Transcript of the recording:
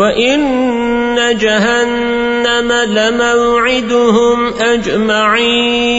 وَإِنَّ جَهَنَّمَ لَمَوْعِدُهُمْ أَجْمَعِينَ